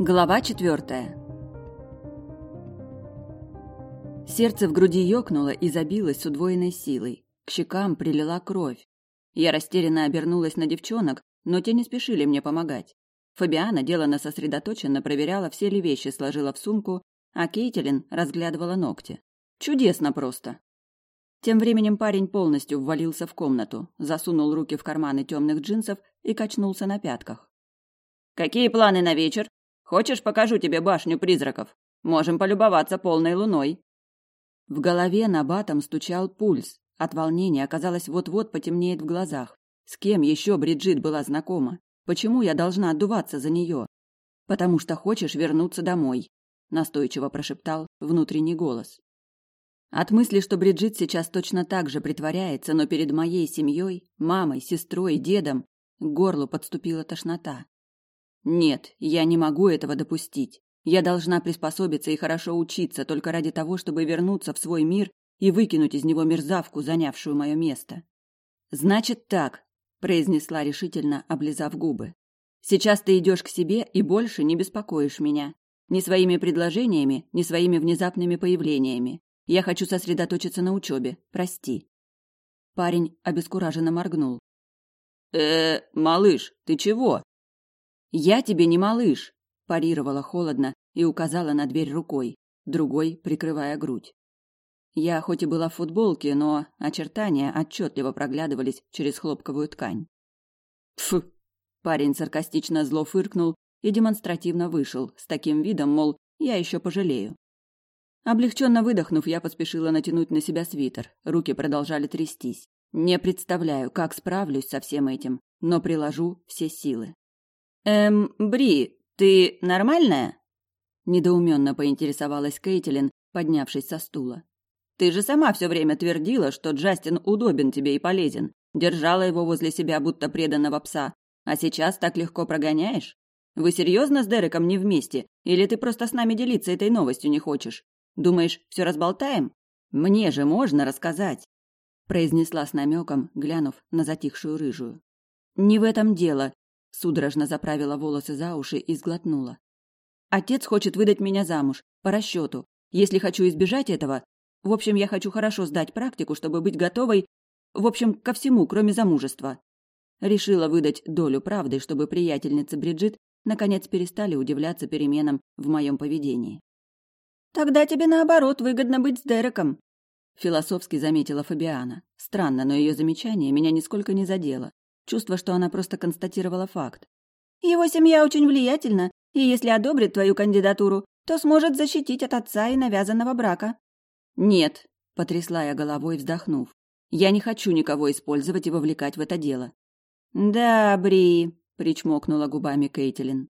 Глава четвертая. Сердце в груди ёкнуло и забилось с удвоенной силой. К щекам прилила кровь. Я растерянно обернулась на девчонок, но те не спешили мне помогать. Фабиана делано сосредоточенно проверяла, все ли вещи сложила в сумку, а Кейтилин разглядывала ногти. Чудесно просто. Тем временем парень полностью ввалился в комнату, засунул руки в карманы темных джинсов и качнулся на пятках. «Какие планы на вечер? Хочешь, покажу тебе башню призраков? Можем полюбоваться полной луной». В голове на батом стучал пульс. От волнения оказалось вот-вот потемнеет в глазах. С кем еще Бриджит была знакома? Почему я должна отдуваться за нее? Потому что хочешь вернуться домой, настойчиво прошептал внутренний голос. От мысли, что Бриджит сейчас точно так же притворяется, но перед моей семьей, мамой, сестрой, дедом, к горлу подступила тошнота. Нет, я не могу этого допустить. Я должна приспособиться и хорошо учиться только ради того, чтобы вернуться в свой мир и выкинуть из него мерзавку, занявшую мое место. Значит так, произнесла решительно, облизав губы. Сейчас ты идешь к себе и больше не беспокоишь меня. Ни своими предложениями, ни своими внезапными появлениями. Я хочу сосредоточиться на учебе. Прости. Парень обескураженно моргнул. Э, малыш, ты чего? Я тебе не малыш, парировала холодно и указала на дверь рукой, другой прикрывая грудь. Я хоть и была в футболке, но очертания отчетливо проглядывались через хлопковую ткань. Фу! Парень саркастично зло фыркнул и демонстративно вышел, с таким видом, мол, я еще пожалею. Облегченно выдохнув, я поспешила натянуть на себя свитер. Руки продолжали трястись. Не представляю, как справлюсь со всем этим, но приложу все силы. Эм, Бри, ты нормальная? Недоуменно поинтересовалась Кейтилин, поднявшись со стула. Ты же сама все время твердила, что Джастин удобен тебе и полезен, держала его возле себя, будто преданного пса, а сейчас так легко прогоняешь? Вы серьезно с Дереком не вместе, или ты просто с нами делиться этой новостью не хочешь? Думаешь, все разболтаем? Мне же можно рассказать, произнесла с намеком, глянув на затихшую рыжую. Не в этом дело, судорожно заправила волосы за уши и сглотнула. Отец хочет выдать меня замуж по расчету. Если хочу избежать этого, в общем, я хочу хорошо сдать практику, чтобы быть готовой, в общем, ко всему, кроме замужества. Решила выдать долю правды, чтобы приятельницы Бриджит наконец перестали удивляться переменам в моем поведении. Тогда тебе наоборот выгодно быть с Дереком, философски заметила Фабиана. Странно, но ее замечание меня нисколько не задело. Чувство, что она просто констатировала факт. Его семья очень влиятельна, и если одобрит твою кандидатуру, то сможет защитить от отца и навязанного брака. Нет, потрясла я головой, вздохнув. Я не хочу никого использовать и вовлекать в это дело. Да, Бри, причмокнула губами Кейтилин.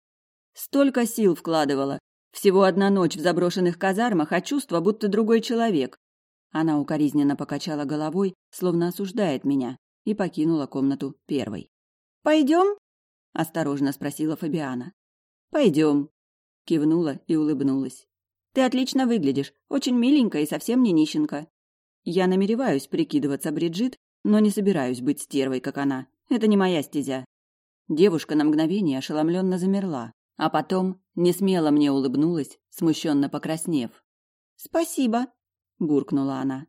Столько сил вкладывала, всего одна ночь в заброшенных казармах, а чувство, будто другой человек. Она укоризненно покачала головой, словно осуждает меня, и покинула комнату первой. «Пойдем?» – осторожно спросила Фабиана. «Пойдем», – кивнула и улыбнулась. «Ты отлично выглядишь, очень миленькая и совсем не нищенка. Я намереваюсь прикидываться Бриджит, но не собираюсь быть стервой, как она. Это не моя стезя». Девушка на мгновение ошеломленно замерла, а потом не смело мне улыбнулась, смущенно покраснев. «Спасибо», – буркнула она.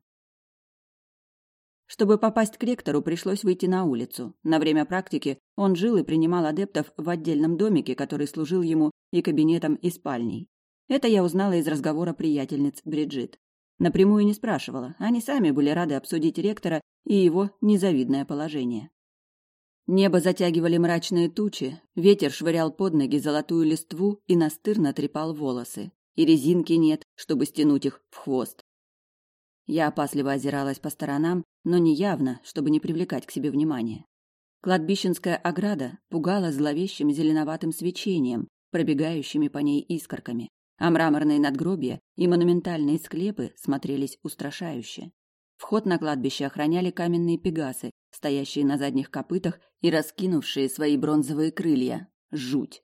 Чтобы попасть к ректору, пришлось выйти на улицу. На время практики он жил и принимал адептов в отдельном домике, который служил ему и кабинетом, и спальней. Это я узнала из разговора приятельниц Бриджит. Напрямую не спрашивала, они сами были рады обсудить ректора и его незавидное положение. Небо затягивали мрачные тучи, ветер швырял под ноги золотую листву и настырно трепал волосы. И резинки нет, чтобы стянуть их в хвост. Я опасливо озиралась по сторонам, но не явно, чтобы не привлекать к себе внимания. Кладбищенская ограда пугала зловещим зеленоватым свечением, пробегающими по ней искорками, а мраморные надгробия и монументальные склепы смотрелись устрашающе. Вход на кладбище охраняли каменные пегасы, стоящие на задних копытах и раскинувшие свои бронзовые крылья. Жуть.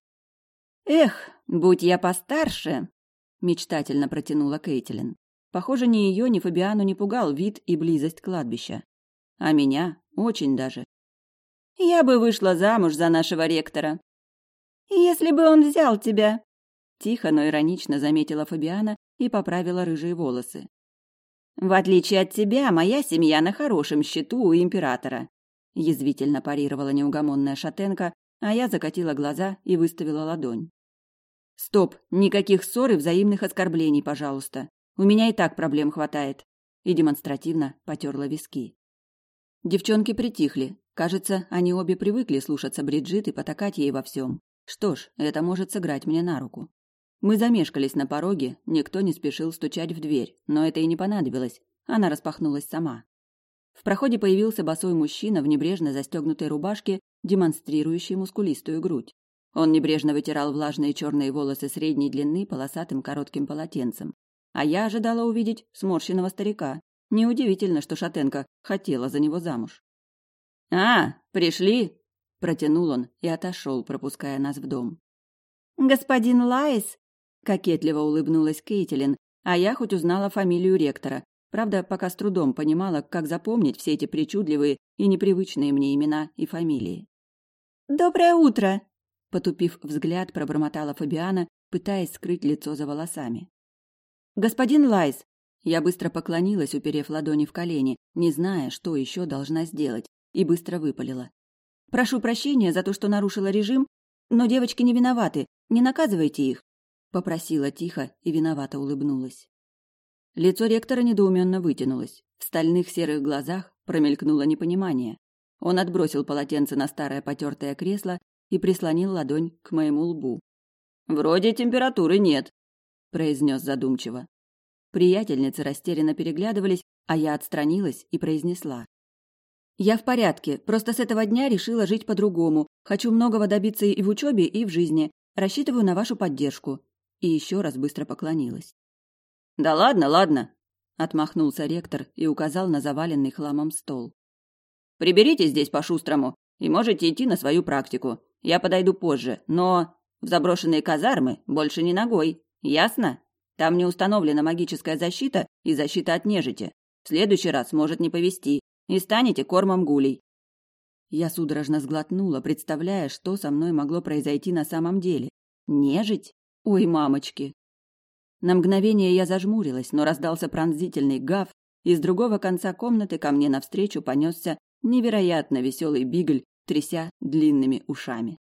«Эх, будь я постарше!» – мечтательно протянула Кейтилин. Похоже, ни ее, ни Фабиану не пугал вид и близость кладбища. А меня очень даже. «Я бы вышла замуж за нашего ректора». «Если бы он взял тебя», Тихо, но иронично заметила Фабиана и поправила рыжие волосы. В отличие от тебя, моя семья на хорошем счету у императора, язвительно парировала неугомонная шатенка, а я закатила глаза и выставила ладонь. Стоп, никаких ссор и взаимных оскорблений, пожалуйста. У меня и так проблем хватает. И демонстративно потерла виски. Девчонки притихли. Кажется, они обе привыкли слушаться Бриджит и потакать ей во всем. Что ж, это может сыграть мне на руку. Мы замешкались на пороге, никто не спешил стучать в дверь, но это и не понадобилось. Она распахнулась сама. В проходе появился босой мужчина в небрежно застегнутой рубашке, демонстрирующий мускулистую грудь. Он небрежно вытирал влажные черные волосы средней длины полосатым коротким полотенцем. А я ожидала увидеть сморщенного старика. Неудивительно, что Шатенко хотела за него замуж. «А, пришли!» – протянул он и отошел, пропуская нас в дом. «Господин Лайс!» – кокетливо улыбнулась Кейтилин, а я хоть узнала фамилию ректора, правда, пока с трудом понимала, как запомнить все эти причудливые и непривычные мне имена и фамилии. «Доброе утро!» Потупив взгляд, пробормотала Фабиана, пытаясь скрыть лицо за волосами. «Господин Лайс!» Я быстро поклонилась, уперев ладони в колени, не зная, что еще должна сделать, и быстро выпалила. «Прошу прощения за то, что нарушила режим, но девочки не виноваты, не наказывайте их!» Попросила тихо и виновато улыбнулась. Лицо ректора недоуменно вытянулось. В стальных серых глазах промелькнуло непонимание. Он отбросил полотенце на старое потертое кресло и прислонил ладонь к моему лбу. «Вроде температуры нет», – произнес задумчиво. Приятельницы растерянно переглядывались, а я отстранилась и произнесла. «Я в порядке, просто с этого дня решила жить по-другому. Хочу многого добиться и в учебе, и в жизни. Рассчитываю на вашу поддержку». И еще раз быстро поклонилась. «Да ладно, ладно», – отмахнулся ректор и указал на заваленный хламом стол. «Приберите здесь по-шустрому и можете идти на свою практику. Я подойду позже, но в заброшенные казармы больше не ногой. Ясно? Там не установлена магическая защита и защита от нежити. В следующий раз может не повезти, и станете кормом гулей. Я судорожно сглотнула, представляя, что со мной могло произойти на самом деле. Нежить? Ой, мамочки! На мгновение я зажмурилась, но раздался пронзительный гав, и с другого конца комнаты ко мне навстречу понесся невероятно веселый бигль тряся длинными ушами.